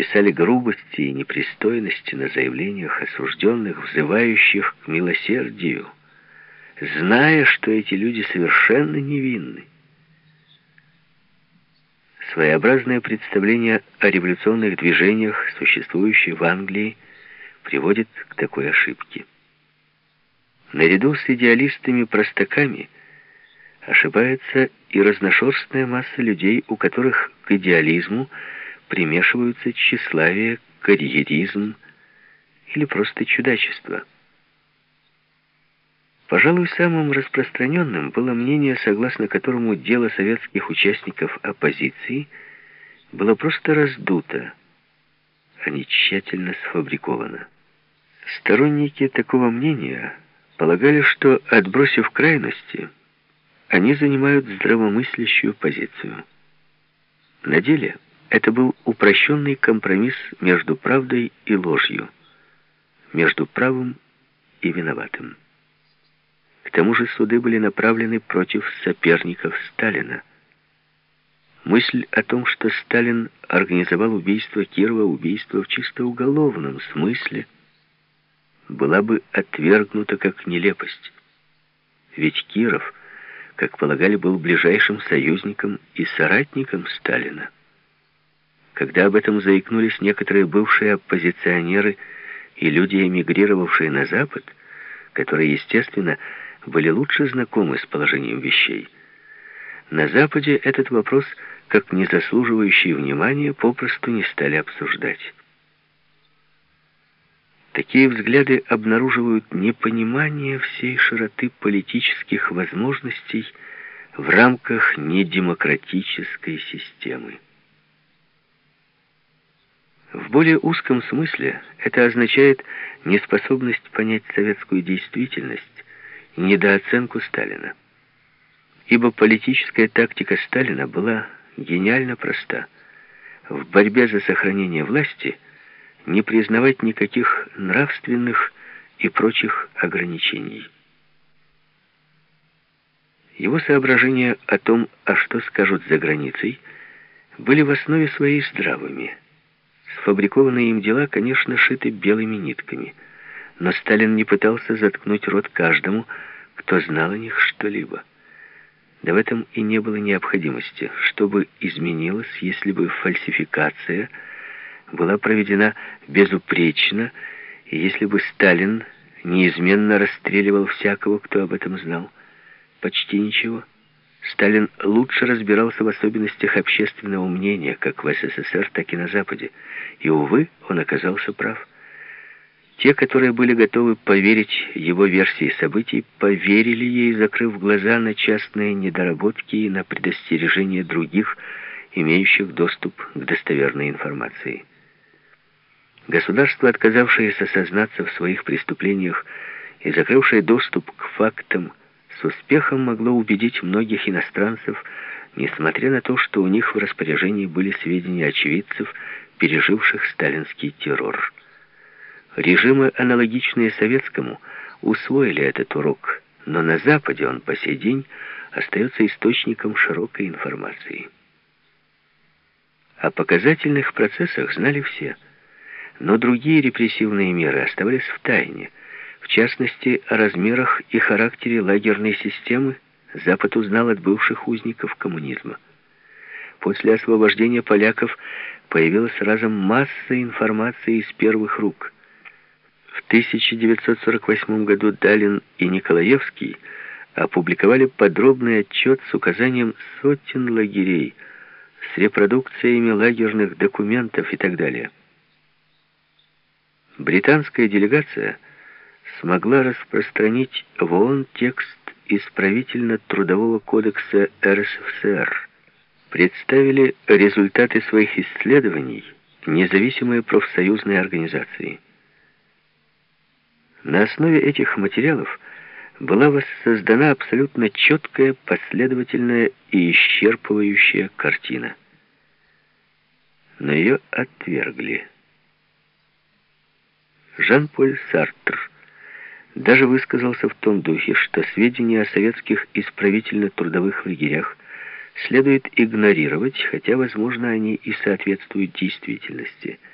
писали грубости и непристойности на заявлениях осужденных, взывающих к милосердию, зная, что эти люди совершенно невинны. Своеобразное представление о революционных движениях, существующих в Англии, приводит к такой ошибке. Наряду с идеалистами-простаками ошибается и разношерстная масса людей, у которых к идеализму примешиваются тщеславие, карьеризм или просто чудачество. Пожалуй, самым распространенным было мнение, согласно которому дело советских участников оппозиции было просто раздуто, а не тщательно сфабриковано. Сторонники такого мнения полагали, что, отбросив крайности, они занимают здравомыслящую позицию. На деле это был упрощенный компромисс между правдой и ложью, между правым и виноватым. К тому же суды были направлены против соперников Сталина. Мысль о том, что Сталин организовал убийство Кирова, убийство в чисто уголовном смысле, была бы отвергнута как нелепость. Ведь Киров, как полагали, был ближайшим союзником и соратником Сталина. Когда об этом заикнулись некоторые бывшие оппозиционеры и люди, эмигрировавшие на Запад, которые, естественно, были лучше знакомы с положением вещей, на Западе этот вопрос, как не заслуживающий внимания, попросту не стали обсуждать. Такие взгляды обнаруживают непонимание всей широты политических возможностей в рамках недемократической системы. В более узком смысле это означает неспособность понять советскую действительность и недооценку Сталина. Ибо политическая тактика Сталина была гениально проста. В борьбе за сохранение власти не признавать никаких нравственных и прочих ограничений. Его соображения о том, а что скажут за границей, были в основе своей здравыми – Сфабрикованные им дела, конечно, шиты белыми нитками, но Сталин не пытался заткнуть рот каждому, кто знал о них что-либо. Да в этом и не было необходимости, чтобы изменилось, если бы фальсификация была проведена безупречно, и если бы Сталин неизменно расстреливал всякого, кто об этом знал. Почти ничего. Сталин лучше разбирался в особенностях общественного мнения, как в СССР, так и на Западе. И, увы, он оказался прав. Те, которые были готовы поверить его версии событий, поверили ей, закрыв глаза на частные недоработки и на предостережение других, имеющих доступ к достоверной информации. Государство, отказавшееся сознаться в своих преступлениях и закрывшее доступ к фактам, с успехом могло убедить многих иностранцев, несмотря на то, что у них в распоряжении были сведения очевидцев, переживших сталинский террор. Режимы, аналогичные советскому, усвоили этот урок, но на Западе он по сей день остается источником широкой информации. О показательных процессах знали все, но другие репрессивные меры оставались в тайне – частности, о размерах и характере лагерной системы Запад узнал от бывших узников коммунизма. После освобождения поляков появилась разом масса информации из первых рук. В 1948 году Далин и Николаевский опубликовали подробный отчет с указанием сотен лагерей, с репродукциями лагерных документов и так далее. Британская делегация – смогла распространить в ООН текст исправительно-трудового кодекса РСФСР. Представили результаты своих исследований независимые профсоюзные организации. На основе этих материалов была воссоздана абсолютно четкая, последовательная и исчерпывающая картина. Но ее отвергли. Жан-Поль Сартр даже высказался в том духе, что сведения о советских исправительно-трудовых лагерях следует игнорировать, хотя, возможно, они и соответствуют действительности –